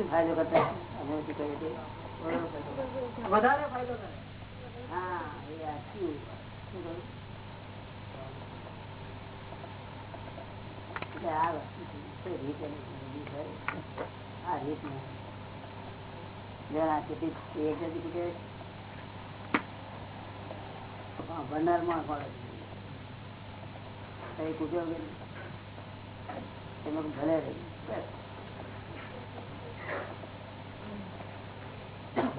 શું ફાયદો કરતા અમે શું કહીએ છીએ? વધારે ફાયદો કરે. હા એ આખી શું? કહ્યું? એટલે આ વસ્તુ રીત એની બધી હોય. આ રીત નહીં. કેટલી એક જતી કે પડે એમાં ભલે રહી. બસ.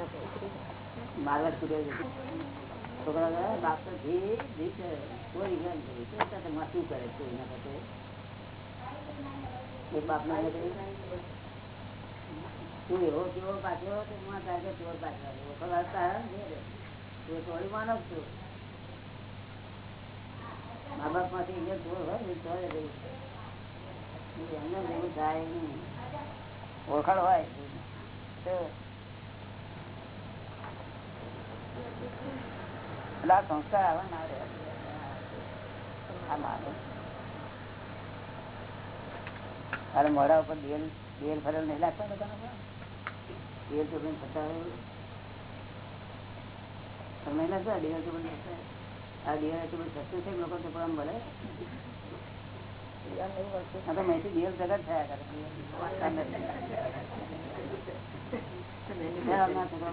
ચોર માનવ છું. મા બાપમાંથી ચોર હોય ને જ એમને જેવું થાય નહીં. ઓળખાણ હોય. તો એટલે આ સંસ્કાર આવે ના આ મારે અરે મોડા ઉપર બેલ બેલ ફરેલ નહીં લાગતા બધા બેલ તો પણ થતા હોય તમને નહીં લાગતા બેલ તો આ બેલ તો સસ્તું છે લોકો આ તો મહીથી જગત થયા કરે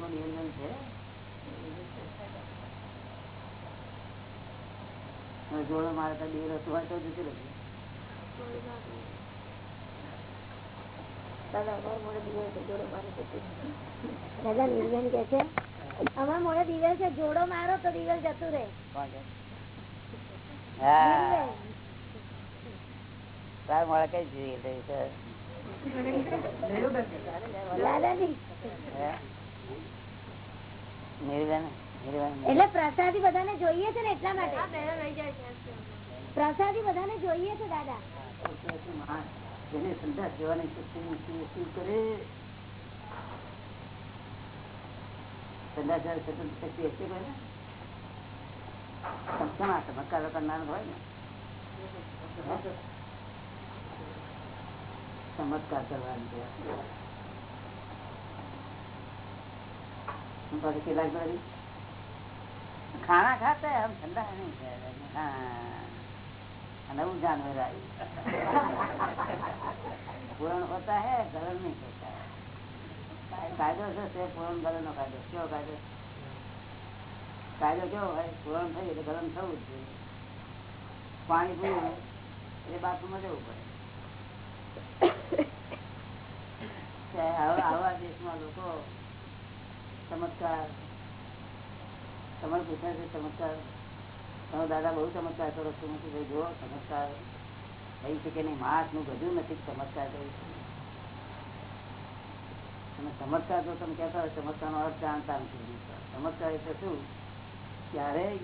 બેલ છે જોડો મારે તો બેલ હતું હોય તો જતી રહી દાદા નિર્વેન કે છે? અમારા મોડે દિવેલ છે જોડો મારો તો દિવસ જતું રહે. મળે કઈ જોઈએ? દાદાજી. એટલે પ્રસાદી બધાને જોઈએ છે ને એટલા માટે? પ્રસાદી બધાને જોઈએ છે દાદા? જેને સંદાસ જવાની શક્તિ નથી શું કરે? સંદાસ જવાની શક્તિ હશે કોઈ સમક્ષમાં ચમત્કાર કરનાર હોય ને? ચમત્કાર કરવાની છે હું પાછી કેટલાક ખાતે હમ ઠંડા નહીં ખાना નવું જાનવર આવ્યું. પૂરણ હોતા હે ગરણ નહીં હોતા કાયદો છે તે પૂરણ ગરણ નો કાયદો કેવો કાયદો કાયદો કેવો હોય? પૂરણ થયું એટલે ગરમ થવું જ જોઈએ. પાણી પૂરું એટલે બાથરૂમમાં જવું પડે. હવે આવા દેશમાં લોકો ચમત્કાર. તમારે પૂછે છે ચમત્કાર. તમે દાદા બહુ ચમત્કાર કરો છો. મેં ભાઈ જુઓ ચમત્કાર. થઈ છે કે નહીં? માણસનું બધું નથી ચમત્કાર કર્યું અને ચમત્કાર તો તમે કહેતા હોય ચમત્કાર નો અર્થ જાણતા નથી. ચમત્કાર એટલે શું? ત્યારે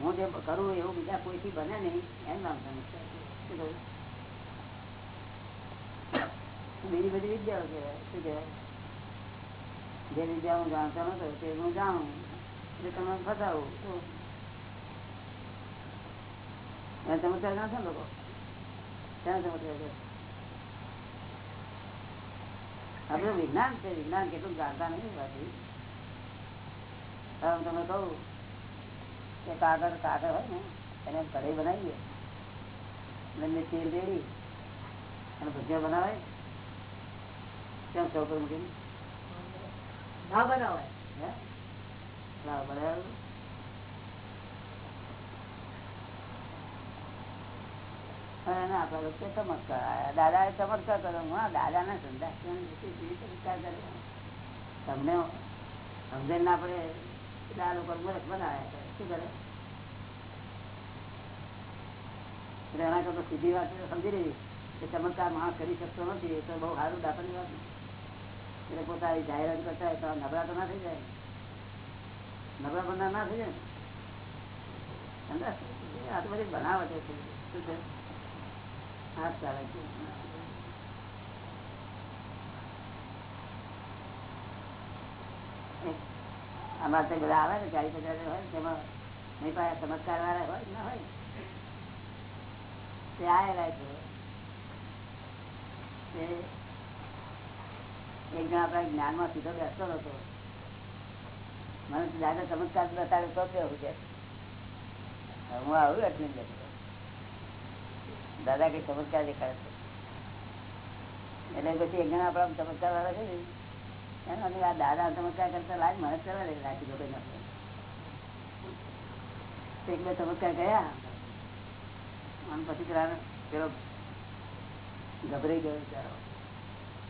હું જે કરું એવું બીજા કોઈથી બને નહીં. એમ નામ ચમત્કાર કહ્યું? બીજી બધી વિદ્યાઓ કહેવાય. શું કહેવાય? જે વિદ્યા હું જાણતો નતો તે હું જાણું. એટલે તમે બતાવો. તો એને ચમત્કાર ના છે લોકો? ત્યાં છે આપણે વિજ્ઞાન છે, વિજ્ઞાન કેટલું જાણતા નથી બાકી. હું તમે કહું કે કાગળ કાગળ હોય ને, એને કઢાઈ બનાવીએ. અને તેલ રેડી અને ભજીયા બનાવે ત્યાં સૌ પર મૂકીને? ના બનાવાય? લાવ બનાવ્યું. આપણા લોકો ચમત્કાર કર્યો. હું હા સંદાસ ચમત્કાર કર્યો? તમને સમજણ ના પડે. એટલે બનાવ્યા શું કરે? એના કરતા સીધી વાત સમજી રહી કે ચમત્કાર માણસ કરી શકતો નથી, એ તો બહુ સારું દાખલ વાત એટલે પોતાની જાહેરાત કરતા હોય તો નબળા તો ના થઈ જાય. નબળા બંધા ના થઈ જાય. ને. આ તો બધી બનાવટ છે. શું છે? હા ચાલે છે. અમારે તો બધા આવે ને, ચાલીસ હજાર હોય તેમાં નહીં પાસે ચમત્કાર વાળા હોય ના હોય? તે આયેલા છે. એક જણા આપણા જ્ઞાનમાં સીધો બેસતો હતો મને દાદા ચમત્કાર બતાવે તો કેવું છે? હું આવું એટલે જ દાદા કઈ ચમત્કાર દેખાડે એટલે પછી એક જણા આપણા ચમત્કાર વાળા છે ને? આ દાદા ચમત્કાર કરતા લાજ મને કરવા દે રાખી દો કઈ નથી. એક બે ચમત્કાર ગયા અને પછી પેલો ગભરાઈ ગયો.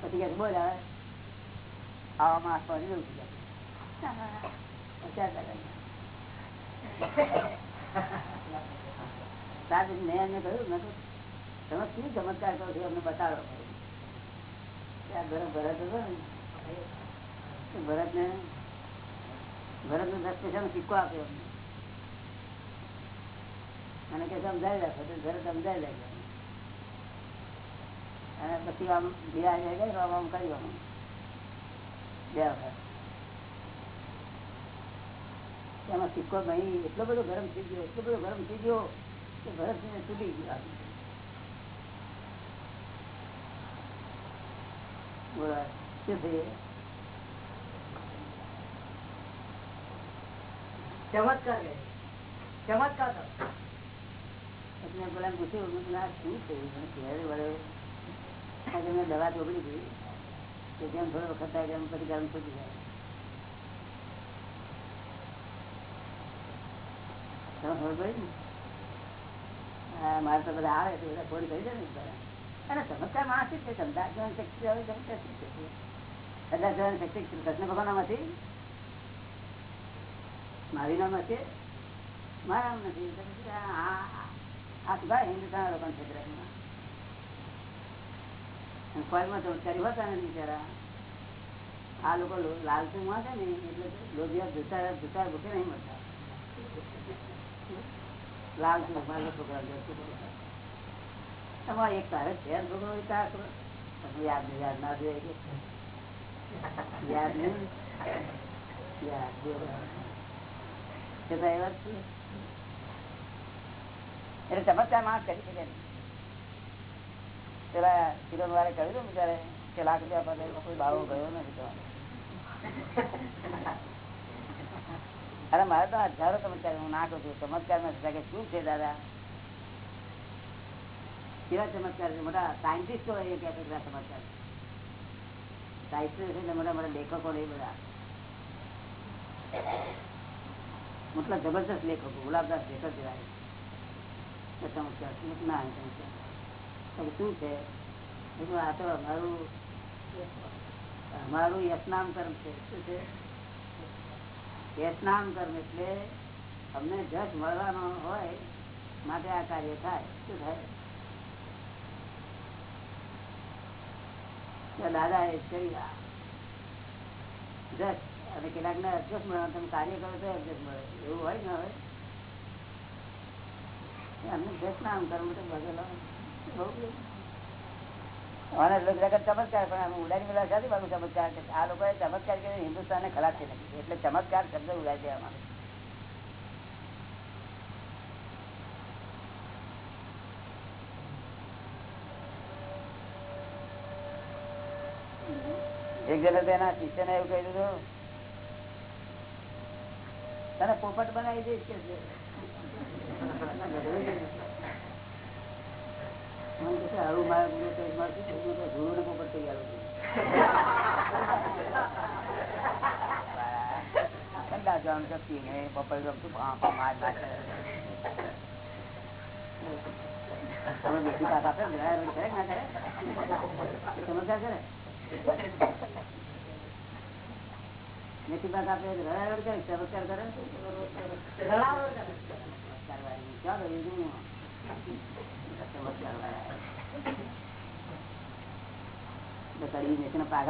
પછી બોલ હવે. આવામાં માસ એવું જવું મેં એમને કહ્યું, મેં તમે શું ભરત ભરત હતો ને તો ભરતને ભરતને દસ પૈસાનો સિક્કો આપ્યો અને કે સમજાવી રાખો, તો ભરત સમજાવી રાખ્યો અને પછી આમ બિરાજ જાય આમ કર્યું બે વખત એમાં સિક્કો નહીં એટલો બધો ગરમ થઈ ગયો એટલો બધો ગરમ થઈ ગયો કે ભરત તૂટી ગયો આખું. બોલો શું થયું ચમત્કાર કહે. ચમત્કાર તો. એટલે મેં પેલા પૂછ્યું મેં કીધું, આ શું થયું મને ઘેર વળે આજે મેં દવા ચોપડી હતી કે જેમ થોડો વખત થાય એમ પછી ગરમ થઈ જાય શક્તિ આવે ચમત્કાર શું શક્તિ કૃષ્ણ ભગવાન નથી મારી નામ નથી મારા નથી આ આ હિન્દુસ્તાન લોકો ક્ષેત્રમાં ફળમાં ચમત્કારી હોતા નથી બિચારા આ લોકો લાલચુ માં છે ને એટલે લોભિયા જુતા જુતા ભૂખે નહીં મળતા લાલચુ મારા છોકરા તમારે એક તારે છે છોકરો યાદ નહીં યાદ ના જોઈએ યાદ નહીં યાદ જોવા. છતાં એ વાત છે. એટલે ચમત્કાર માણસ કરી શકે નહીં. પેલા કિરણ વાળે કહ્યું ને બિચારે કે લાખ રૂપિયા પર કોઈ બાવો ગયો નથી તો. અરે મારે તો હજારો ચમત્કાર હું ના કરું છું. ચમત્કાર નથી કે શું છે દાદા? કેવા ચમત્કાર છે? મોટા સાયન્ટિસ્ટો એ કહે છે કે આ ચમત્કાર સાયન્ટિસ્ટ એટલે મોટા મોટા લેખકો ને બધા. મોટલા જબરદસ્ત લેખકો, ગુલાબદાસ લેખક જેવા ચમત્કાર છે. ના ચમત્કાર શું છે? આ તો અમારું અમારું યશનામ કર્મ છે. શું છે યશનામ કર્મ એટલે અમને જજ મળવાનો હોય માટે આ કાર્ય થાય. શું થાય? દાદા એ કરી. જજ. અને કેટલાક ને અડજસ્ટ મળવાનું તમે કાર્ય કરો તો અડજસ્ટ મળે. એવું હોય ને હવે? અમને જજ નામ કર્મ તો બગેલો બહુ અને લોકો જગત ચમત્કાર, પણ ઉડાની સાથે બાબુ ચમત્કાર છે આ લોકોએ ચમત્કાર કરીને હિન્દુસ્તાન ખરાબ છે નથી એટલે ચમત્કાર શબ્દ ઉડાય છે આમાં એક જણા એના શિષ્યને એવું કહી દીધું, તને પોપટ બનાવી દઈશ કે ઠંડા જવાનું તો પીને પોપટ ગમતું આપે ને, કરે ના કરે? આપે ડ્રાઈવર કરે ચમત્કાર કરે રડાવડ પાક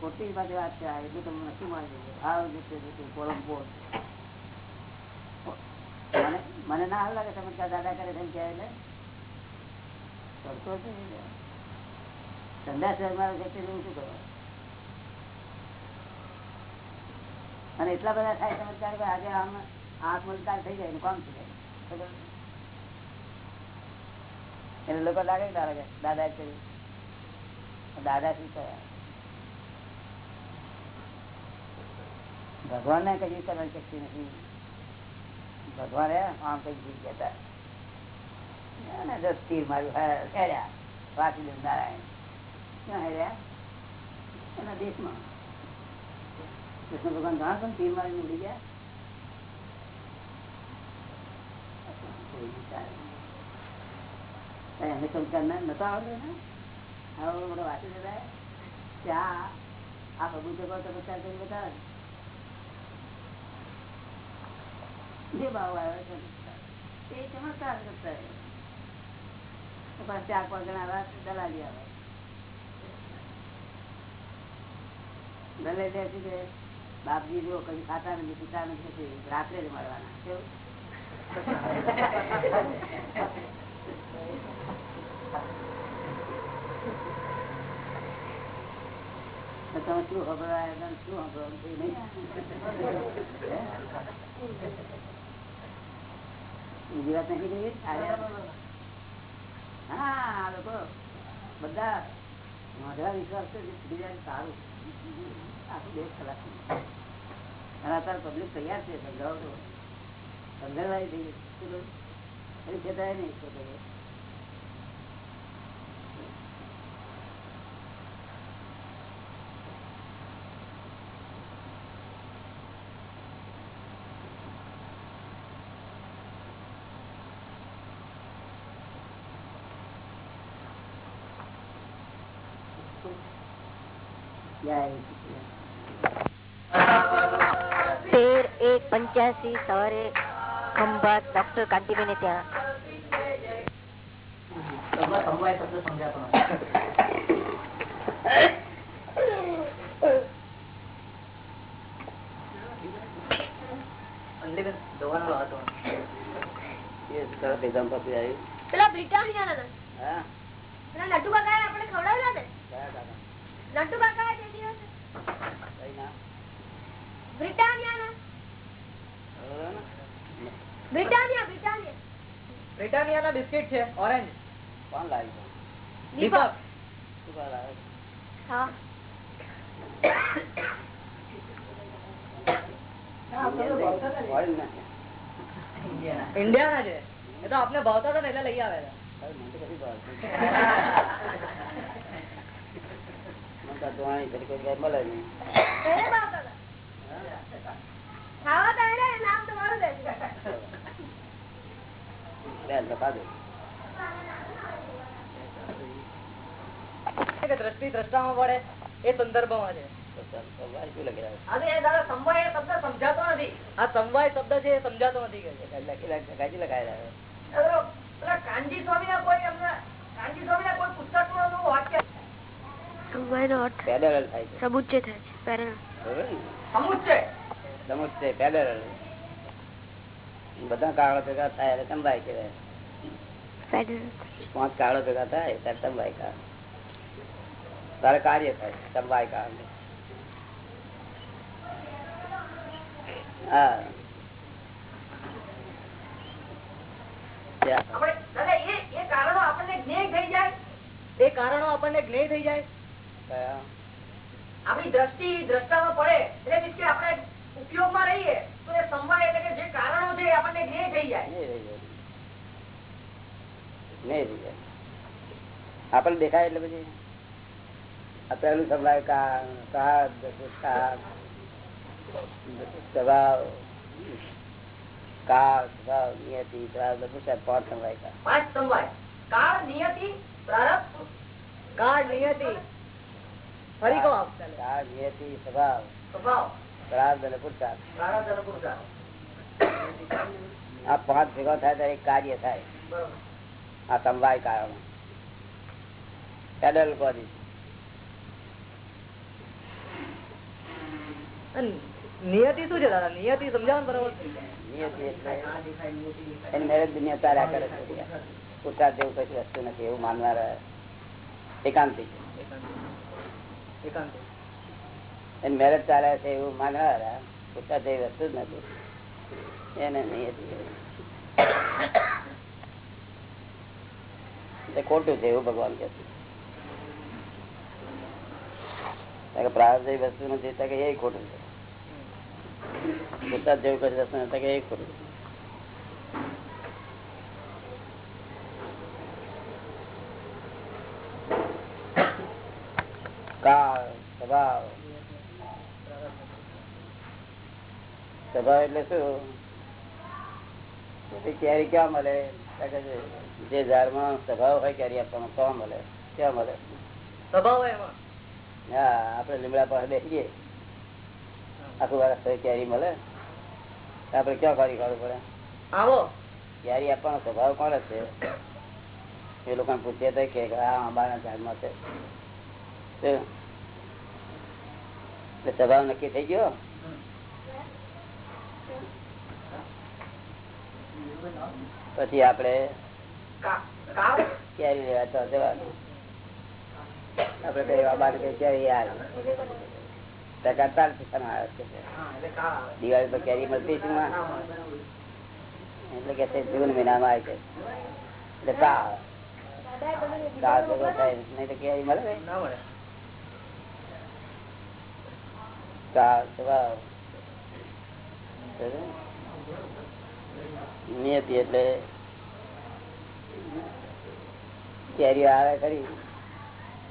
ખોટી પાસે વાત છે એટલે તમને નથી મળી ભાવ જશે કોલંબો મને મને ના હાલ લાગે ચમત્કાર દાદા કરે તેમ કહેવાય એટલે. કરતો. સંદાસ મારો વ્યક્તિ હું શું કરવા અને એટલા બધા થાય ચમત્કાર કે આજે આમ આત્મવિકાર થઈ જાય એનું કામ થઈ જાય. ખબર? એટલે લોકો લાગે કે ના લાગે દાદા કર્યું દાદા શું કર્યા ભગવાન ને કઈ કરવાની શક્તિ નથી. ભગવાન આમ કઈ જીવ કેતા અને દસ તીર માર્યું. હા, હેર્યા. વાસુદેવ નારાયણ. ક્યાં હેર્યા? એના દેશમાં. કૃષ્ણ ભગવાન ઘણા પણ તીર મારી ઉડી ગયા. અમે સંસ્કાર નતો આવડે ને હવે મને વાંચી દેતા કે આ પ્રભુ જગો તો કરી બતાવે. જે ભાવ આવ્યો છે, એ ચમત્કાર કરતા ચાર, પાંચ જણા રાત દલાલી આવે. દલાલી બાપજી જો કઈ ખાતા નથી પીતા નથી રાત્રે જ મળવાના. કેવું? શું ખબર શું ખબર વાત નથી હા લોકો બધા મારા વિશ્વાસ છે સારું. આખું દેશ ખલાસ. અને અત્યારે પબ્લિક તૈયાર છે સમજાવો સમજાવાય થઈ ખેતાય નહીં શું કહીએ જય શ્રી તેર પંચ્યાસી સવારે ખંભાત ડોક્ટર કાંતિબેન ત્યાં. પેલા બ્રિટાનિયા હા. પેલા નટુ કાકા આપણે ખવડાવ્યા ને? કયા કાકા તે દિવસે? બ્રિટાનિયા? Britannia Britannia. બ્રિટાનિયા ના બિસ્કિટ છે ઓરેન્જ. કોણ લાવ્યું દીપક. શું કોણ લાવ્યું હા. ઓરેન્જ નથી. ઇન્ડિયા ના. છે. એ તો આપને ભાવતા હતા ને એટલે લઈ આવે હવે મને તો કશી ભાવતું. મને તો ધોવાણી તરીકે કઈ મળે નહીં દ્રષ્ટિ દ્રષ્ટામાં પડે એ સંદર્ભમાં છે. તો ચાલ, તો ભાઈ શું લખી રહ્યું આ સમવાય શબ્દ સમજાતો નથી. આ સમવાય શબ્દ છે એ સમજાતો નથી કે છે. છે? લખી લખ- કાચી લખાઈ રહ્યો પેલા કાનજી સ્વામી ના કોઈ કાનજી સ્વામી ના કોઈ પુસ્તકનું વાક્ય સમવાયનો અર્થ પેડરલ થાય છે. ને સમુચ્ચય સમુચ્ચય પેડરલ બધા કાળો ભેગા થાય એટલે સંભાય કહેવાય. પેરેલ પાંચ કાળો ભેગા થાય ત્યારે સંભાય કાળ તારે કાર્ય થાય સંભાય કાળ હા. ત્યાં. આપણે દાદા એ એ કારણો આપણને જ્ઞેય થઈ જાય. એ કારણો આપણને જ્ઞેય થઈ જાય. કયા? આપણી દ્રષ્ટિ દ્રષ્ટામાં પડે એટલે means કે આપણે ઉપયોગમાં રહીએ તો એ સમવાય એટલે કે જે કારણો છે એ આપણને જ્ઞેય થઈ જાય. નહીં રહી જાય. નહીં રહી જાય. આપણને દેખાય એટલે પછી આ પહેલું સંભળાય કા કા કા સ્વભાવ કાળ સ્વભાવ નિયતિ સ્વભાવ બધું સાહેબ પાંચ સંભળાય કા? પાંચ સમવાય કાળ નિયતિ પ્રારબ્ધ? કાળ નિયતિ? ફરી કહો આપ ચાલો. કાળ નિયતિ સ્વભાવ? સ્વભાવ. પ્રાર્થ અને પુરુષાર્થ પ્રારબ્ધ અને પુરુષાર્થ આ પાંચ ભેગા થાય ત્યારે એક કાર્ય થાય બરોબર આ સમવાય કાળમાં પેડલ કોની નિયતિ શું છે દાદા નિયતિ સમજાવો ને બરોબર નિયતિ એટલે એની મેરેજ દુનિયા ચાલ્યા કરે છે પુરુષાર્થ જેવું કશું વસ્તુ નથી એવું માનનારા એકાંતિક એકાંત એની મેરેજ ચાલે છે એવું માનનારા પૂછતા જેવી વસ્તુ જ નથી. એને નહીં ખોટું છે એવું ભગવાન કે પ્રાર્થ વસ્તુ નથી કે એ ખોટું છે. પૂછતા જેવું કરી વસ્તુ કે એ ખોટું સ્વભાવ સ્વભાવ એટલે શું? કેરી ક્યાં મળે? જે ઝાડમાં સ્વભાવ હોય કેરી આપવાનો તો મળે? ક્યાં મળે? સ્વભાવ હા આપડે લીમડા પાસે બેસીએ. આખું વર્ષ કેરી મળે? આપડે ક્યાં કાઢી કાઢવું પડે? આવો. કેરી આપવાનો સ્વભાવ કોણ છે એ લોકો પૂછીએ તો કે આ આંબાના ઝાડમાં છે. સ્વભાવ નક્કી થઈ ગયો પછી આપડે કેરી લેવા તો જવાનું. આપડે કઈ આંબાને કઈ કેરી આવી દિવાળી પર કેરી મળતી છે. એટલે કે જૂન મહિનામાં આવે છે. એટલે કા કાળ ભેગો થાય નહીં તો કેરી મળે કા સ્વભાવ નિયતિ એટલે કેરીઓ આવે ખરી નિયતિ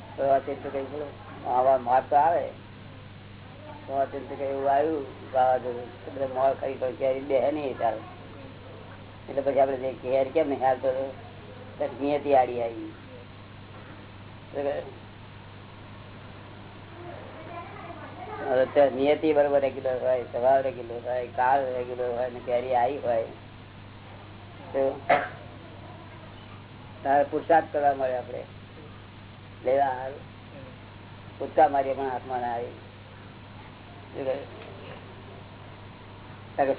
આડી આવી. નિયતિ બરોબર રેગ્યુલર હોય સ્વભાવ રેગ્યુલર હોય કાળ રેગ્યુલર હોય ને કેરી આવી હોય. તારે પુરસાદ કરવા મળે આપડે લેવા સારું કૂદકા મારીએ પણ હાથમાં ના આવી.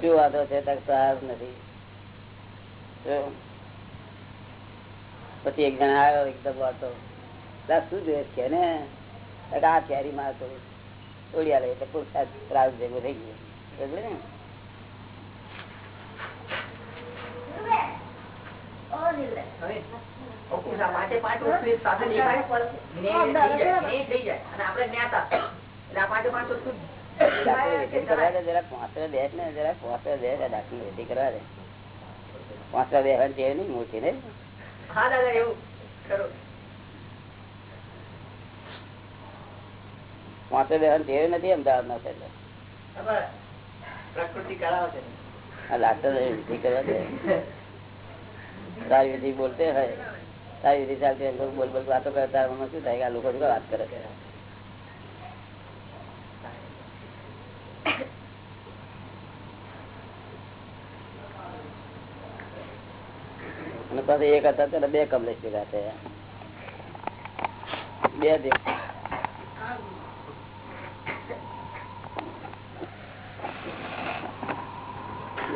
શું વાંધો છે? નથી. પછી એક જણ આવ્યો એકદમ વાતો "લા, શું જોઈએ છે ને? આ ક્યારી મારતો તો તોડી આલે એટલે પુરસાદ ત્રાસ ભેગો થઈ ગયો. ને? આ પાંચે વસ્તુ સાથે ને થઈ જાય, થઈ જાય. અને આપણે જ્ઞાતા એટલે આ પાંચે પાંચ વસ્તુ ને ને અમદાવાદ છે લાગતો નથી કરવા દે. તારી વિધિ બોલતે હોય તારી વિધિ ચાલતી હોય, લોકો બોલ બોલ વાતો કરે તારા મનમાં શું થાય કે આ લોકો શું વાત કરે છે? અને પછી એક હતા, ત્યારે બે કમલેશ ભેગા થયા. બે ભેગ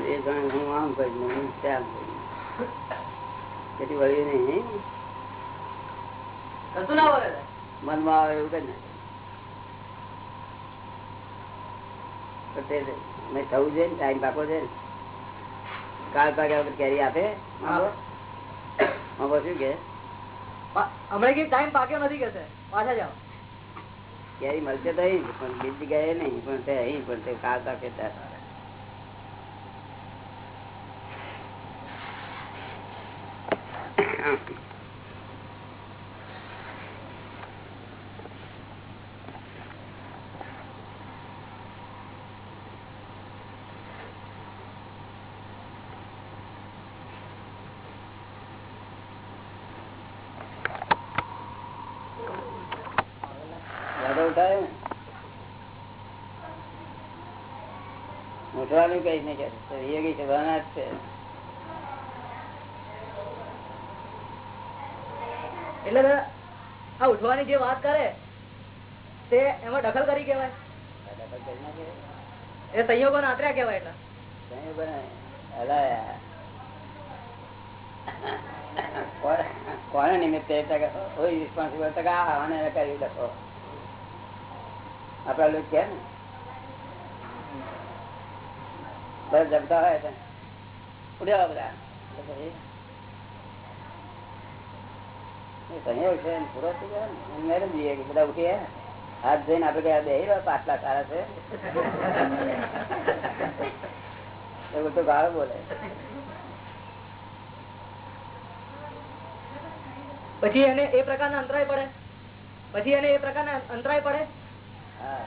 એ જાણે હું આમ કરી હું તેમ કરી વળી નહીં. મનમાં આવે એવું કઈ ના થવું છે ટાઈમ પાકો છે કાળ પાક્યા વખત કેરી આપે. શું કે? હમણાં કઈ ટાઈમ પાક્યો નથી કે પાછા જાઓ. કેરી મળશે તો અહીં પણ બીજી ગયા નહીં પણ તે અહીં પણ તે કાળ પાકે ત્યારે યાદવ ઉઠાય ને? ઉઠવાનું કઈ નહીં કે તો એ કઈ સભાના જ છે. એટલે આ ઉઠવાની જે વાત કરે, તે એમાં દખલ કરી કેવાય એ સંયોગો આંતર્યા કેવાય એટલે. કોને નિમિત્તે આ આને કરી લખો આપડા લોકો કે ને? બસ જમતા હોય ઉડ્યા બધા તો પછી એ સંયોગ છે ને પૂરો થઈ ગયો ને એમ મેરેજ જઈએ કે બધા ઉઠીએ હાથ જોઈને આપડે કઈ બે પાટલા સારા છે. એવું તો ગાળો બોલે. પછી એને એ પ્રકારના અંતરાય પડે? પછી એને એ પ્રકારના અંતરાય પડે? હા.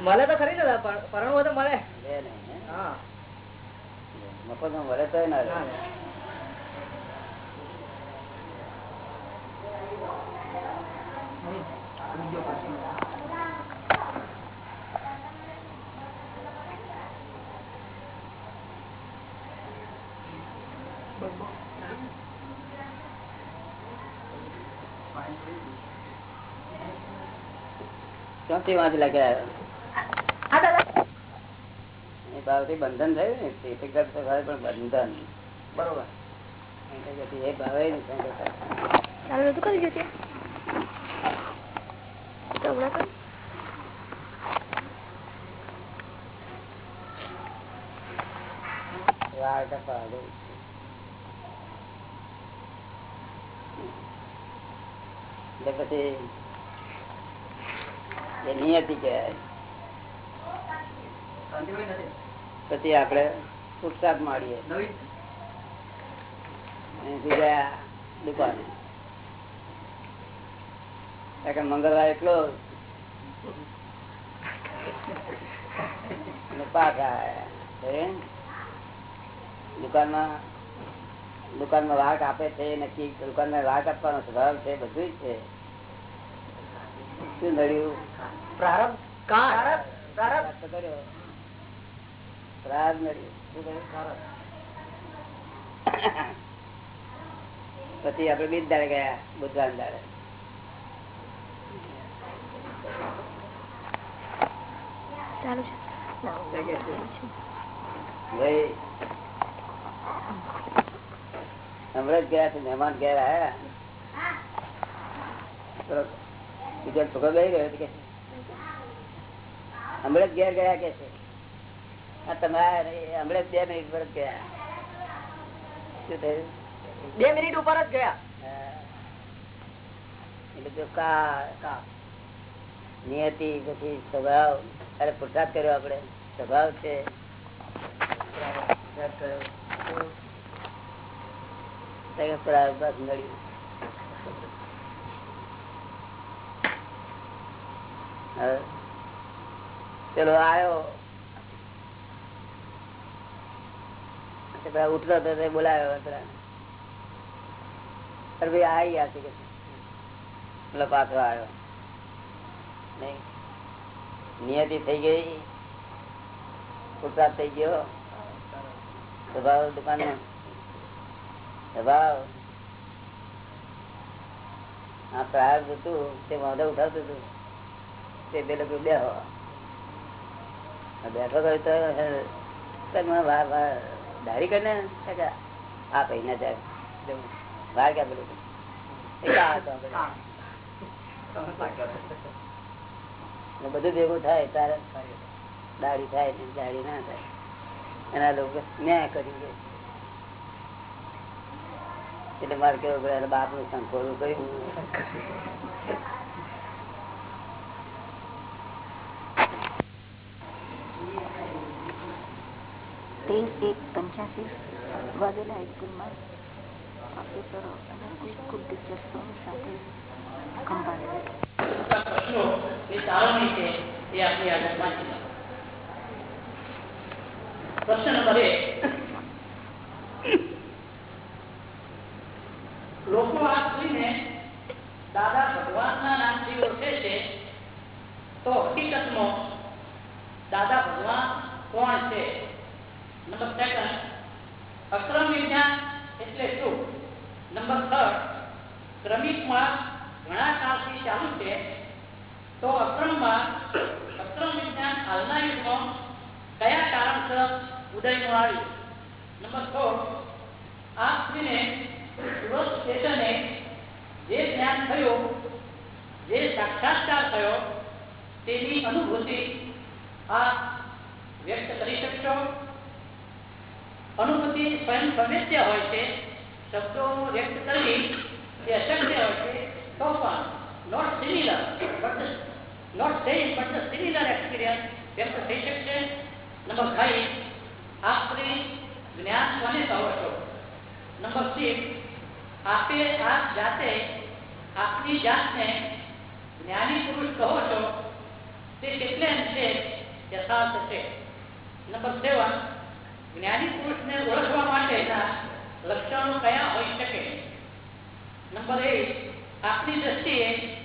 મળે તો ખરી દાદા, પરણવું તો મળે. મફત મફતમાં મળે તો ના ક્યાંથી વાંચ લખ્યા એ ભાવથી બંધન થયું ને તે પણ બંધન. બરોબર. એ ભાવે પછી એ નિયતિ કહેવાય પછી આપડે પુરસાદ ગયા દુકાને. મંગળવાર એટલો? દુકાનમાં આપે છે નક્કી દુકાનમાં વાઘ આપવાનો સ્વભાવ છે બધું જ છે. શું નડ્યું પ્રારંભ? પ્રારંભ કર્યો. પ્રારબ્ધ નડ્યું શું કર્યું? પછી આપડે બીજ દાડે ગયા બુધવાર દાડે ચાલુ છે. હમણાં ગયા છે મહેમાન ઘેર આયા. બીજો છોકરો ગઈ ગયો કે હમણાં જ ઘેર ગયા કે છે. આ તમારે હમણાં બે મિનિટ પર જ ગયા. શું થયું? બે મિનિટ ઉપર જ ગયા. એટલે જો કા કા. નિયતિ પછી સ્વભાવ. અરે પુરસાદ કર્યો આપડે સ્વભાવ છે. ચલો આવ્યો ઉઠલો તો બોલાવ્યો ભાઈ આવી ગયા છે પાછો આવ્યો નહીં. નિયતિ થઈ ગઈ? પુરસાદ થઈ ગયો? સ્વભાવ દુકાન સ્વભાવ? આ પ્રાર્થ હતું તે મોઢે ઉઠાવતું હતું. તે બે લોકો બેહો. બેઠો ગયો તો ધારી કરીને આ કઈ ના જાય. બહાર ક્યાં પેલું એ ક્યાં હતો આપણે? ને બધું ભેગું થાય, તારે દાઢી થાય ને દાઢી ના થાય. એના લોકો ન્યાય કરી દે એટલે મારે કેવું પડે બાપનું સંખોરું કર્યું. તેર એક પંચ્યાસી વાઘેલા હાઈસ્કૂલમાં પ્રોફેસરો અને સ્કૂલ ટીચર્સો સાથે કંપાડેલા પ્રશ્નો એ તારવણી એ આપણી આગળ વાંચી પ્રશ્ન નંબર લોકો આ સ્ત્રીને દાદા ભગવાનના નામથી ઓળખે છે તો હકીકતમાં દાદા ભગવાન કોણ છે નંબર સેકન્ડ અક્રમ વિજ્ઞાન એટલે શું નંબર થર્ડ ક્રમિક માર્ગ ઘણા કાળથી ચાલુ છે તો અક્રમમાં અક્રમ વિજ્ઞાન હાલના યુગમાં કયા કારણસર ઉદયમાં આવ્યું નંબર સોળ આ સ્ત્રીને સુરત સ્ટેશને જે જ્ઞાન થયું જે સાક્ષાત્કાર થયો તેની અનુભૂતિ આ વ્યક્ત કરી શકશો અનુભૂતિ સ્વયં સંવેદ્ય હોય છે શબ્દો વ્યક્ત કરવી તે અશક્ય હોય છે તો પણ not similar but not same but the similar experience વ્યક્ત થઈ શકશે નંબર ફાઈવ આપ સ્ત્રી જ્ઞાન કોને કહો છો નંબર સિક્સ આપે આ જાતે આપની જાતને જ્ઞાની પુરુષ કહો છો તે કેટલે અંશે યથાર્થ છે. નંબર સેવન જ્ઞાની પુરુષને ઓળખવા માટેના લક્ષણો કયા હોઈ શકે? નંબર એટ આપની દ્રષ્ટિએ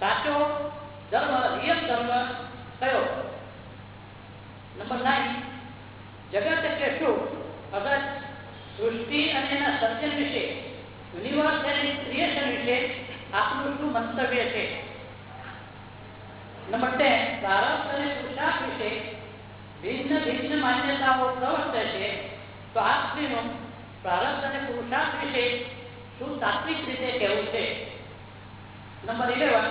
સાચો ધર્મ, રિયલ ધર્મ કયો? નંબર નાઇન, જગત એટલે શું? અગર સૃષ્ટિ અને એના સર્જન વિશે, યુનિવર્સ એન્ડ ક્રિએશન વિશે આપનું શું મંતવ્ય છે? નંબર ટેન પ્રારંભ અને પુરુષાર્થ વિશે ભિન્ન ભિન્ન માન્યતાઓ પ્રવર્તે છે. તો આ સ્ત્રીનું પ્રારંભ અને પુરુષાર્થ વિશે શું તાત્વિક રીતે કહેવું છે? નંબર ઇલેવન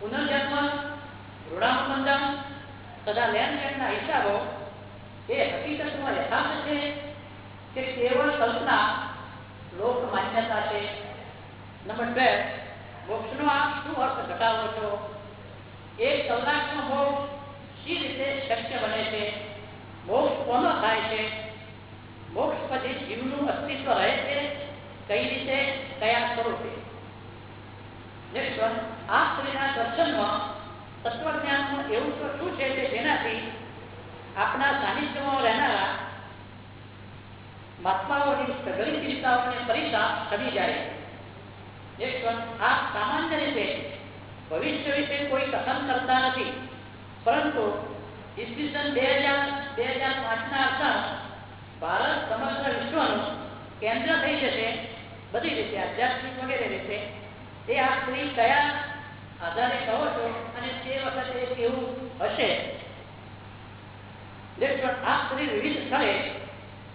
પુનર્જન્મ ઋણાનુબંધન તથા લેણ દેણના હિસાબો એ હકીકતમાં યથાર્થ છે કે કેવળ કલ્પના લોક માન્યતા છે? નંબર બે મોક્ષનો આપ શું અર્થ ઘટાડો છો? એક કલાકનો ભોગ શી રીતે શક્ય બને છે? મોક્ષ કોનો થાય છે? મોક્ષ પછી જીવનું અસ્તિત્વ રહે છે? કઈ રીતે? કયા સ્વરૂપે? આ સ્ત્રીના દર્શનમાં તત્વજ્ઞાનમાં એવું તો શું છે કે જેનાથી આપણા સાનિધ્યમાં રહેનારા મહાત્માઓની સઘળી ચિંતાઓને પરીક્ષા કરી જાય? આ સામાન્ય રીતે ભવિષ્ય વિશે કોઈ કથન કરતા નથી. પરંતુ ઈસવીસન બે હજાર બે હજાર પાંચના અર્થાત ભારત સમગ્ર વિશ્વનું કેન્દ્ર થઈ જશે, બધી રીતે આધ્યાત્મિક વગેરે રીતે, તે આ સ્ત્રી કયા આધારે કહો છો અને તે વખતે કેવું હશે? આ સ્ત્રી વિવિધ સ્થળે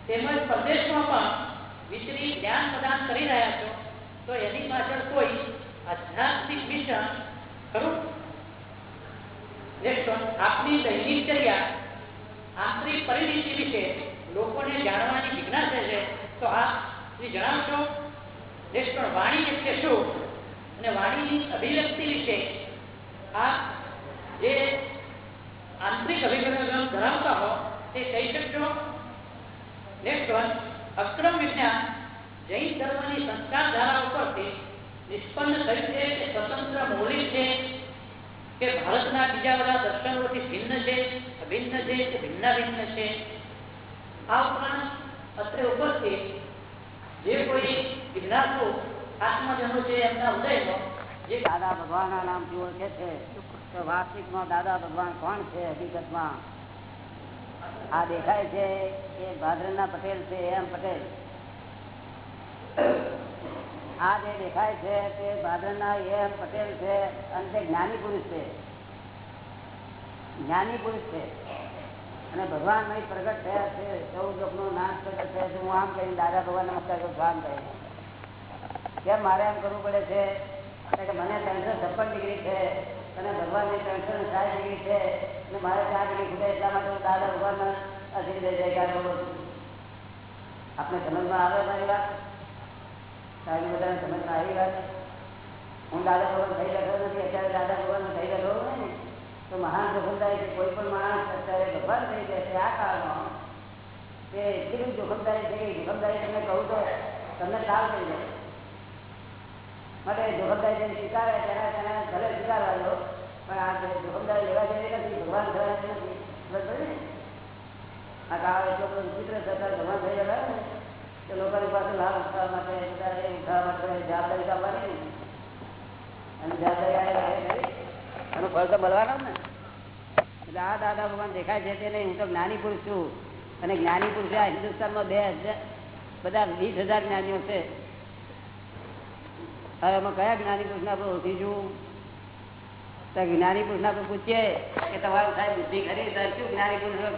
તેમજ પ્રદેશમાં પણ વિચરી જ્ઞાન પ્રદાન કરી રહ્યા છો. તો એની પાછળ કોઈ આધ્યાત્મિક મિશન ખરું? આપની દૈનિક ચર્યા આંતરિક પરિણિતિ વિશે લોકોને જાણવાની જિજ્ઞાસા છે તો આ શ્રી જણાવશો નેક્સ્ટ વાણી એટલે શું? અને વાણીની અભિવ્યક્તિ વિશે આ જે આંતરિક અભિગમ ધરાવતા હો, તે કહી શકશો નેક્સ્ટ વન, અક્રમ વિજ્ઞાન જૈન ધર્મની સંસ્કાર ધારા ઉપરથી નિષ્પન્ન થઈ છે એ સ્વતંત્ર મૌલિક છે, કે ભારતના બીજા બધા દર્શનોથી ભિન્ન છે, અભિન્ન છે, કે ભિન્ન ભિન્ન છે. આ ઉપરાંત અત્રે ઉપરથી જે કોઈ જિજ્ઞાસુ આત્મજનો છે, એમના ઉદયનો, જે દાદા ભગવાનના નામથી ઓળખે છે, તો વાસ્તવિકમાં દાદા ભગવાન કોણ છે હકીકતમાં? આ દેખાય છે એ ભાદરના પટેલ છે, એમ પટેલ. આ જે દેખાય છે તે ભાદરના એમ પટેલ છે અને તે જ્ઞાની પુરુષ છે. જ્ઞાની પુરુષ છે. અને ભગવાન નહીં પ્રગટ થયા છે. ચૌદ લોકનો નાશ પ્રગટ થયા છે હું આમ કરીને દાદા ભગવાન નમસ્કાર કરું આમ કેમ મારે એમ કરવું પડે છે? કે મને ત્રણસો છપ્પન ડિગ્રી છે અને ભગવાનની ત્રણસો ને સાત ડિગ્રી છે. અને મારે ચાર ડિગ્રી ખૂટે એટલા માટે હું દાદા ભગવાન અધિક જય જયકાર કરું છું. આપણે સમજમાં આવે મારી વાત? સારી બધાને સમજમાં આવી વાત હું દાદા ભગવાન થઈ રહ્યો નથી, અત્યારે દાદા ભગવાન થઈ રહ્યો ને. તો મહાન જોખમદારી છે કોઈ પણ માણસ અત્યારે ભગવાન થઈ જાય આ કાળમાં તે એટલી બધી જોખમદારી છે કે જોખમદારી તમને કહું તો તમને લાભ થઈ જાય માટે જોખમદારી જેને સ્વીકારે તેના તેના ભલે સ્વીકારવા દો, પણ આ જોખમદારી લેવા જેવી નથી, ભગવાન થવા નથી. આ કાળ એટલો વિચિત્ર થતા ભગવાન થઈ ગયા ને? લોકોની પાસે લાભ ઉઠાવવા માટે ઉઠાવવા માટે જવાબદારી આપવાની અને જવાબદારી એનું ફળ તો મળવાનું ને. એટલે આ દાદા ભગવાન દેખાય છે તે નહીં હું તો જ્ઞાની પુરુષ છું. અને જ્ઞાની પુરુષ આ હિન્દુસ્તાનમાં બે બધા વીસ હજાર જ્ઞાનીઓ છે. હવે એમાં કયા જ્ઞાની પુરુષને આપણે ઓળખીશું જ્ઞાની પુરુષના આપણે પૂછીએ કે તમારું સાહેબ બુદ્ધિ ખરી? શું જ્ઞાની પુરુષો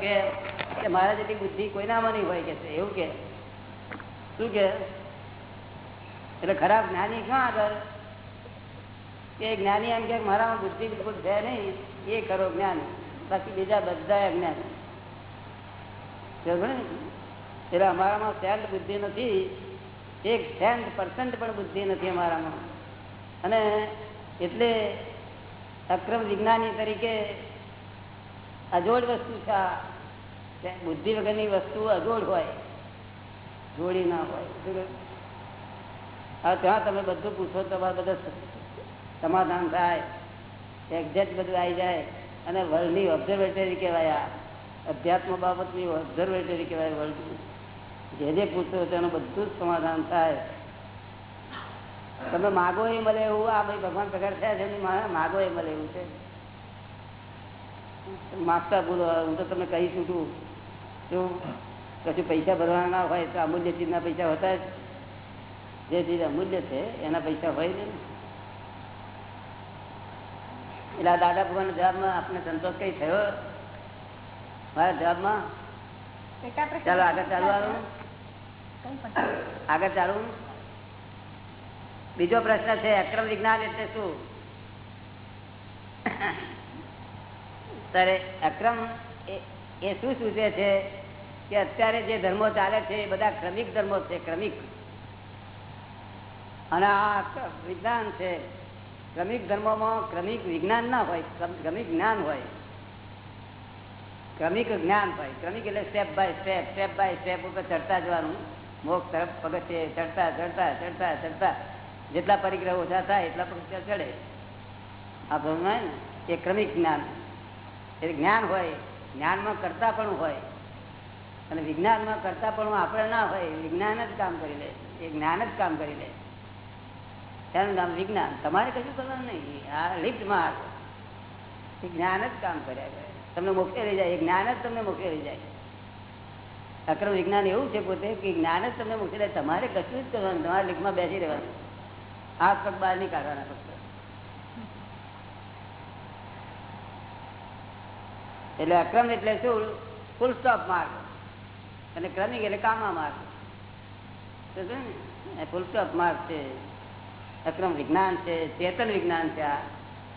કે મારા જેટલી બુદ્ધિ કોઈનામાં નહીં હોય કે એવું કે. શું કે? એટલે ખરાબ જ્ઞાની ક્યાં આગળ? કે જ્ઞાની એમ કે મારામાં બુદ્ધિ બિલકુલ છે નહીં, એ કરો જ્ઞાન. બાકી બીજા બધા અજ્ઞાન? એટલે અમારામાં સેન્ટ બુદ્ધિ નથી, એક સેન્ટ પર્સન્ટ પણ બુદ્ધિ નથી અમારામાં. અને એટલે અક્રમ વિજ્ઞાની તરીકે અજોડ વસ્તુ છે બુદ્ધિ વગરની વસ્તુ અજોડ હોય. જોડી ના હોય. શું ત્યાં તમે બધું પૂછો તમારે બધા સમાધાન થાય. એક્ઝેક્ટ બધું આવી જાય. અને વર્લ્ડની ઓબ્ઝર્વેટરી કહેવાય આ. અધ્યાત્મ બાબતની ઓબ્ઝર્વેટરી કહેવાય વર્લ્ડની જે જે પૂછો તેનું બધું જ સમાધાન થાય. તમે માગો એ મળે એવું? આ ભાઈ ભગવાન પ્રગટ થયા છે માગો એ મળે એવું છે. માગતા બોલો હું તો તમને કહી છૂટું જો કશું પૈસા ભરવાના ના હોય તો અમૂલ્ય ચીજના પૈસા હોતા જ. જે ચીજ અમૂલ્ય છે એના પૈસા હોય ને એટલે આ દાદા ભગવાન જવાબમાં આપણે સંતોષ કઈ થયો? મારા જવાબમાં? ચાલો આગળ ચાલવાનું આગળ ચાલુ. બીજો પ્રશ્ન છે અક્રમ વિજ્ઞાન એટલે શું? ત્યારે અક્રમ એ- એ શું સૂચવે છે? કે અત્યારે જે ધર્મો ચાલે છે, એ બધા ક્રમિક ધર્મો છે, ક્રમિક. અને આ વિજ્ઞાન છે. ક્રમિક ધર્મોમાં ક્રમિક વિજ્ઞાન ના હોય ક્રમિક જ્ઞાન હોય. ક્રમિક જ્ઞાન હોય. ક્રમિક એટલે step by step step by step ઉપર ચડતા જવાનું. મોક્ષ તરફ પગથિયે ચડતા ચડતા ચડતા ચડતા. જેટલા પરિગ્રહ ઓછા થાય એટલા પગથિયા ચડે. આ ભગવાન એ ક્રમિક જ્ઞાન. એ જ્ઞાન હોય, જ્ઞાનમાં કરતા પણ હોય. અને વિજ્ઞાનમાં કરતા પણ આપણે ના હોય, વિજ્ઞાન જ કામ કરી લે, એ જ્ઞાન જ કામ કરી લે. એનું નામ વિજ્ઞાન. તમારે કશું કરવાનું નહીં. આ લિફ્ટ માર્ગ. એ જ્ઞાન જ કામ કર્યા કરે. તમને મોક્ષે લઈ જાય. એ જ્ઞાન જ તમને મોક્ષે લઈ જાય. અક્રમ વિજ્ઞાન એવું છે પોતે કે જ્ઞાન જ તમને મોક્ષે જાય. તમારે કશું જ કરવાનું. તમારે લીકમાં બેસી રહેવાનું. આ પગ બહાર નહીં કાઢવાના એટલે અક્રમ એટલે શું? ફૂલ સ્ટોપ માર્ગ. અને ક્રમિક એટલે કામા માર્ગ. ફૂલ સ્ટોપ માર્ગ છે. અક્રમ વિજ્ઞાન છે, ચેતન વિજ્ઞાન છે આ.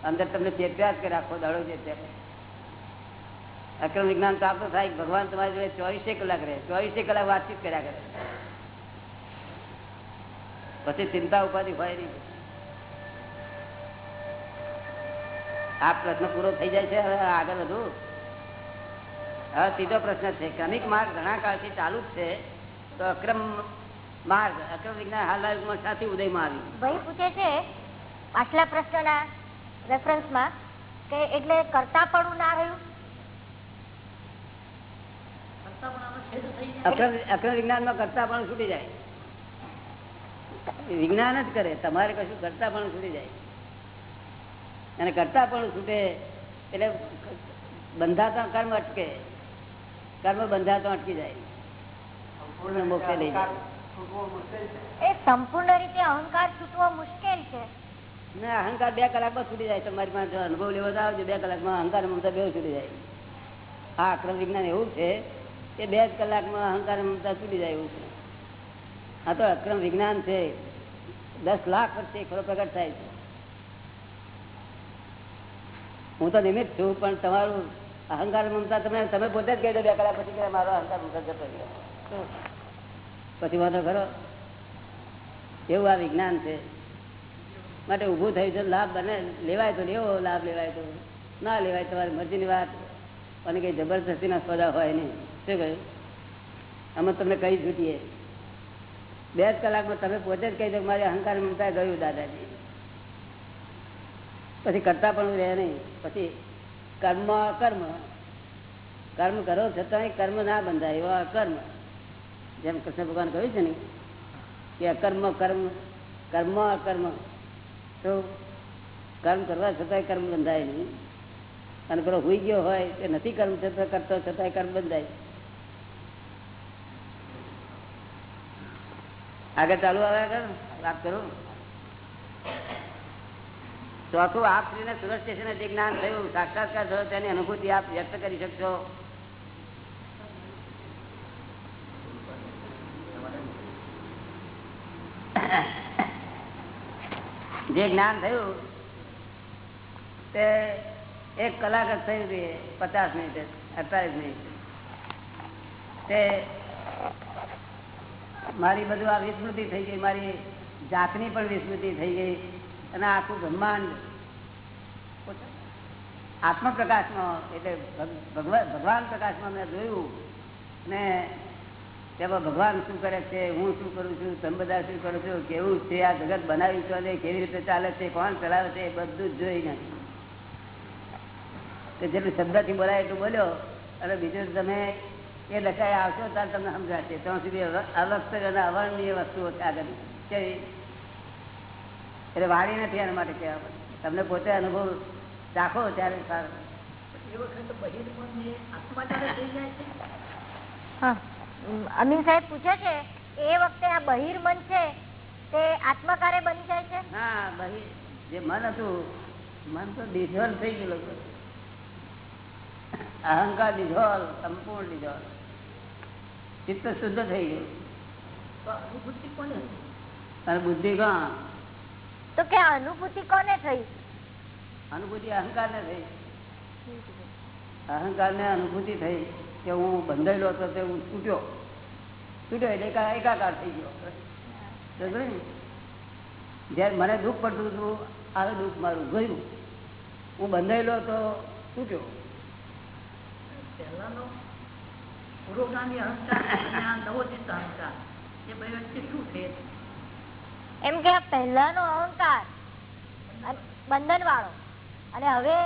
અંદર તમને ચેત્યા જ કરે આખો દાડો ચેત્યા અક્રમ વિજ્ઞાન પ્રાપ્ત થાય ભગવાન તમારી જોડે ચોવીસે કલાક રહે, ચોવીસે કલાક વાતચીત કર્યા કરે. પછી ચિંતા ઉપાધિ હોય નહીં. આ પ્રશ્ન પૂરો થઈ જાય છે હવે આગળ વધુ. હવે સીધો પ્રશ્ન છે ક્રમિક માર્ગ ઘણા કાળથી ચાલુ જ છે તો અક્રમ માર્ગ અક્રમ વિજ્ઞાન હાલના યુગમાં સાથી ઉદયમાં આવ્યું? ભાઈ પૂછે છે પાછલા પ્રશ્નના રેફરન્સમાં કે એટલે કરતાપણું ના રહ્યું? અક્રમ વિજ્ઞાનમાં કરતા પણ છૂટી જાય. વિજ્ઞાન જ કરે તમારે કશું કરતા પણ છૂટી જાય. અને કરતા પણ છૂટે એટલે બંધાતા કર્મ અટકે. કર્મ બંધાતો અટકી જાય. મોક્ષે લઈ જાય. એ સંપૂર્ણ રીતે અહંકાર છૂટવો મુશ્કેલ છે. ના અહંકાર બે કલાકમાં છૂટી જાય. તમારી પાસે અનુભવ લેવો આવજો. બે કલાકમાં અહંકાર મમતા બે છૂટી જાય. આ અક્રમ વિજ્ઞાન એવું છે કે બે જ કલાકમાં અહંકાર મમતા છૂટી જાય એવું છે. આ તો અક્રમ વિજ્ઞાન છે. દસ લાખ વર્ષે ખરો પ્રગટ થાય છે. હું તો નિમિત્ત છું પણ તમારું અહંકાર મમતા તમે તમે પોતે જ કહી દો, બે કલાક પછી મારો અહંકાર મમતા જતો રહ્યો. પછી વાંધો ખરો એવું આ વિજ્ઞાન છે. માટે ઊભું થયું છે, લાભ બને લેવાય તો લેવો, લાભ લેવાય તો ના લેવાય, તમારી મરજીની વાત. અને કઈ જબરદસ્તીના સોદા હોય નહીં. શું કહ્યું? અમે તમને કહી છૂટીએ? બે જ કલાકમાં તમે પોતે જ કહી દો મારી અહંકાર મમતા ગયું, દાદાજી. પછી કરતા પણ રહે નહીં. પછી કર્મ અકર્મ કર્મ કરો છતાં કર્મ ના બંધાય, એવા અકર્મ જેમ કૃષ્ણ ભગવાન કહ્યું છે ને, કે અકર્મ, કર્મ કર્મ, અકર્મ. તો કર્મ કરવા છતાંય કર્મ બંધાય નહીં. અને પેલો હોઈ ગયો હોય કે નથી કર્મ છતાં કરતો, છતાંય કર્મ બંધાય. આગળ ચાલુ આવે કર વાત કરું. ચોથું આપ શ્રીને સુરત સ્ટેશને જે જ્ઞાન થયું. સાક્ષાત્કાર થયો, તેની અનુભૂતિ આપ વ્યક્ત કરી શકશો. જે જ્ઞાન થયું, તે એક કલાક જ થયું છે પચાસ મિનિટ અડતાલીસ મિનિટ તે મારી બધું આ વિસ્મૃતિ થઈ ગઈ, મારી જાતની પણ વિસ્મૃતિ થઈ ગઈ. અને આખું બ્રહ્માંડ આત્મ પ્રકાશમાં એટલે ભગવાન પ્રકાશમાં મેં જોયું ને તેમાં ભગવાન શું કરે છે, હું શું કરું છું, તમે બધા શું કરું છું, કેવું છે, આ જગત બનાવ્યું છે અને કેવી રીતે ચાલે છે, કોણ ચલાવે છે, એ બધું જ જોઈ નાખ્યું કે જેટલું શબ્દથી બોલાય એટલું બોલ્યો અને બીજું તમે એ લખાય આવશો, ત્યારે તમને સમજાશે. ત્યાં સુધી અવસ્થ અને અવર્ણનીય વસ્તુઓ છે આગળ કેવી એટલે વાળી નથી એના માટે કહેવા તમને પોતે અનુભવ રાખો ત્યારે સારું. એ વખતે બહિર્મન એ આત્મા ત્યારે થઈ જાય છે? હા. ઉમ, અમીન સાહેબ પૂછે છે એ વખતે આ બહિર્મન છે તે આત્મકારે બની જાય છે? હા ભાઈ જે મન હતું મન તો ડિઝોલ્વ થઈ ગયેલું હતું. અહંકાર ડિઝોલ્વ સંપૂર્ણ ડિઝોલ્વ. ચિત્ત શુદ્ધ થઈ ગયું. બુદ્ધિ કોણ બુદ્ધિ કાં તો કે આ અનુભૂતિ કોને થઈ? અનુભૂતિ અહંકાર ને થઈ. અહંકાર ને અનુભૂતિ થઈ કે હું બંધાયેલો હતો તે હું છૂટ્યો છૂટ્યો એટલે એકા- એકાકાર થઈ ગયો. ને? જ્યારે મને દુઃખ પડતું હતું આવે દુઃખ મારું ગયું. હું બંધાયેલો હતો છૂટ્યો પહેલાનો પુરોગામી અહંકાર આ નવોદિત અહંકાર એ બે વચ્ચે શું છે? એમ કે પહેલાનો અહંકાર બંધન વાળો અને હવે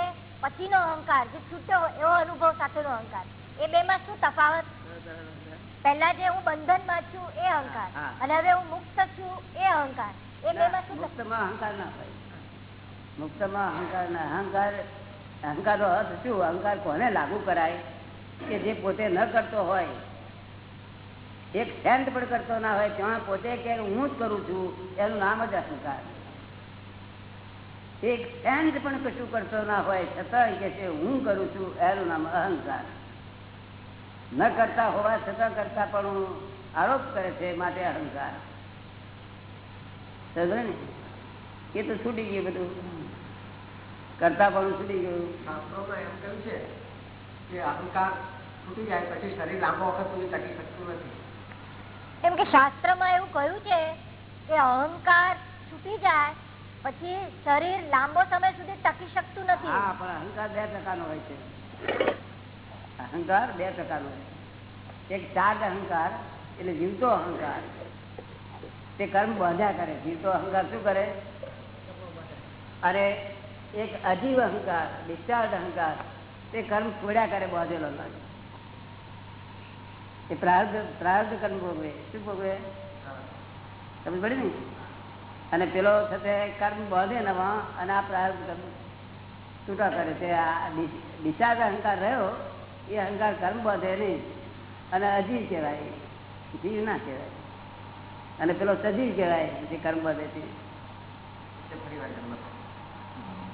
પછીનો અહંકાર જે છૂટ્યો એવો અનુભવ સાથેનો અહંકાર. એ બે માં શું તફાવત? પહેલા જે હું બંધનમાં છું એ અહંકાર અને હવે હું મુક્ત છું એ અહંકાર. એ બે માં શું? મુક્તમાં અહંકાર ના હોય. મુક્તમાં અહંકાર ના અહંકાર અહંકાર નો અર્થ શું? અહંકાર કોને લાગુ કરાય? કે જે પોતે ન કરતો હોય એક સેન્ટ પણ કરતો ના હોય, ત્યાં પોતે કે હું જ કરું છું, એનું નામ જ અહંકાર. એક સેન્ટ પણ કશું કરતો ના હોય, છતાં કે છે, હું કરું છું, એનું નામ અહંકાર. ન કરતા હોવા છતાં કરતા પણ આરોપ કરે છે માટે અહંકાર. એ તો છૂટી ગયું બધું. કરતા પણ છૂટી ગયું. શાસ્ત્રોમાં એમ કહ્યું છે કે અહંકાર છૂટી જાય પછી શરીર લાંબો વખત સુધી ટકી શકતું નથી. એમ કે શાસ્ત્રમાં એવું કહ્યું છે કે અહંકાર છૂટી જાય, પછી શરીર લાંબો સમય સુધી ટકી શકતું નથી. અહંકાર બે પ્રકારનો હોય છે. અહંકાર બે પ્રકારનો એક ચાર્જ અહંકાર, એટલે જીવતો અહંકાર. તે કર્મ બાંધ્યા કરે. જીવતો અહંકાર શું કરે? અને એક અજીવ અહંકાર, ડિસ્ચાર્જ અહંકાર, તે કર્મ છોડ્યા કરે, બાંધેલો લાગે. એ પ્રાર્થ પ્રાર્થ કર્મ ભોગવે. શું ભોગવે? સમજ પડી ને? અને પેલો સાથે કર્મ બાંધે નવા અને આ પ્રાર્થ કર્મ છૂટા કરે છે. આ ડિસ્ચાર્જ અહંકાર રહ્યો, એ અહંકાર કર્મ બાંધે નહીં. અને અજીવ કહેવાય. જીવ ના કહેવાય. અને પેલો સજીવ કહેવાય, જે કર્મ બાંધે છે.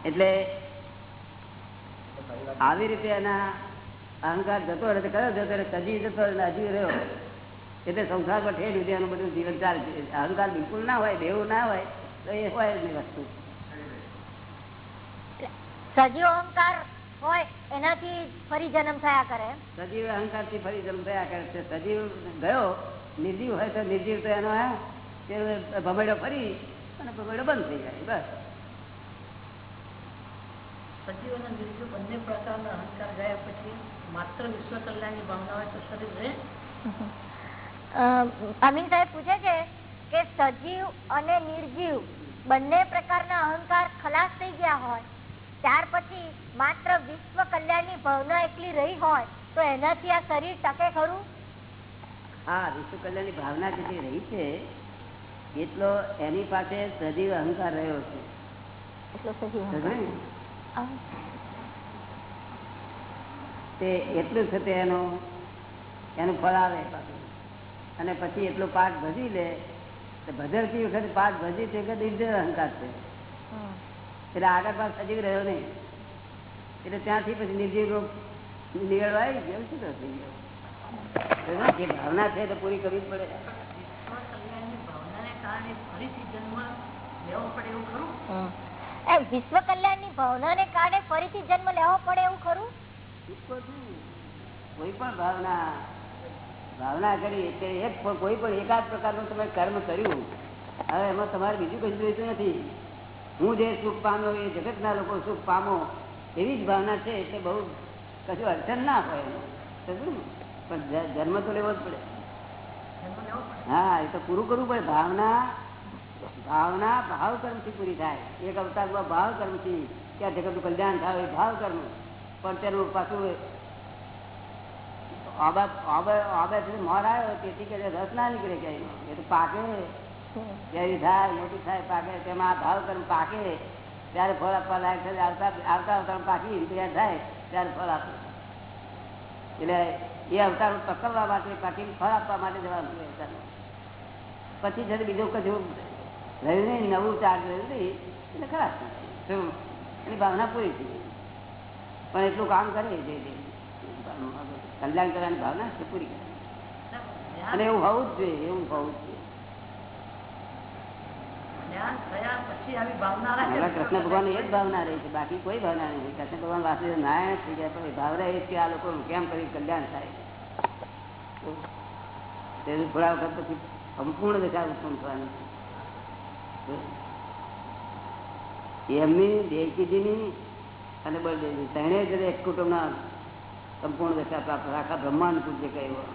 એટલે આવી રીતે એના અહંકાર જતો રહે તો કયો જતો રહે? સજીવ જતો રહે હજી રહ્યો. એટલે સંસારમાં ઠેર સુધી એનું બધું જીવન ચાલે છે. અહંકાર બિલકુલ ના હોય દેવું ના હોય તો એ હોય જ નહીં વસ્તુ. સજીવ અહંકાર હોય એનાથી ફરી જન્મ થયા કરે સજીવ અહંકારથી ફરી જન્મ થયા કરે છે. સજીવ ગયો નિર્જીવ હોય તો નિર્જીવ તો એનો હે, તે ભમેડો ફરી અને ભમેડો બંધ થઈ જાય બસ. સજીવ અને નિર્જીવ બંને પ્રકારના અહંકાર ગયા પછી માત્ર વિશ્વ કલ્યાણની ભાવના હોય તો શરીર રહે. અમીન સાહેબ પૂછે છે કે સજીવ અને નિર્જીવ બંને પ્રકારના અહંકાર ખલાસ થઈ ગયા હોય ત્યાર પછી માત્ર વિશ્વ કલ્યાણની ભાવના એકલી રહી હોય તો એનાથી આ શરીર ટકે ખરું? હા વિશ્વ કલ્યાણની ભાવના જેટલી રહી છે એટલો એની પાસે સજીવ અહંકાર રહ્યો છે એટલો સજીવ સમજ્યો ને? અહંકાર. તે એટલું છે તે એનું એનું ફળ આવે પાછું. અને પછી એટલો પાઠ ભજી લે તો ભજવતી વખતે પાઠ ભજી તે વખતે અહંકાર છે. એટલે આગળ પાસ સજીવ રહ્યો નહીં. એટલે ત્યાંથી પછી નિર્જીવ રોગ નિગળવાય ગયો. શું કરશે જે ભાવના છે તો પૂરી કરવી જ પડે. વિશ્વ કલ્યાણની ભાવના ને કારણે ફરીથી જન્મ લેવો પડે એવું ખરું. કોઈ પણ ભાવના ભાવના કરી એટલે એક કોઈ પણ એકાદ પ્રકારનું તમે કર્મ કર્યું. હવે એમાં તમારે બીજું કશું જોઈતું નથી. હું જે સુખ પામ્યો એ જગતના લોકો સુખ પામો. એવી જ ભાવના છે એટલે બહુ કશું અડચણ ના હોય. પણ જન્મ તો લેવો જ પડે હા એ તો પૂરું કરવું પડે ભાવના ભાવના ભાવ કર્મથી પૂરી થાય એક અવતારમાં ભાવ કર્મથી ત્યાં જગતનું કલ્યાણ થાય? એ ભાવ કર્મ. પણ તેનું પાછું આબા આબાથી મોર આવ્યો તેથી કે રસ ના નીકળે ક્યાંય. એ તો પાકે. કેરી થાય, મોટી થાય, પાકે. તેમાં આ ભાવ કર્મ પાકે. ત્યારે ફળ આપવા લાયક થાય આવતા આવતા અવતાર પાકી. તૈયાર થાય, ત્યારે ફળ આપે. એટલે એ અવતાર પકડવા માટે પાકી ફળ આપવા માટે જવાનું છે. પછી જયારે બીજું કશું રહ્યું નહીં, નવું ચાર્જ રહ્યું નહીં, એટલે ખરાબ શું? એની ભાવના પૂરી થઈ ગઈ. પણ એટલું કામ કરે છે કલ્યાણ કરવાની ભાવના છે પૂરી કરે. અને એવું હોવું જ જોઈએ એવું હોવું જ જોઈએ. કૃષ્ણ ભગવાન એ જ ભાવના રહી છે બાકી કોઈ ભાવના નથી કૃષ્ણ ભગવાન વાસુદેવ નારાયણ થઈ જાય પણ ભાવ રહે કે આ લોકો કેમ કરી કલ્યાણ થાય તેનું થોડા વખત પછી સંપૂર્ણ દશા ઉત્પન્ન થવાનું એમની દેવકીજીની અને બળદેવજી ત્રણે જ એક કુટુંબના સંપૂર્ણ દશા પ્રાપ્ત. આખા બ્રહ્માંડ પૂજ્ય કહ્યું?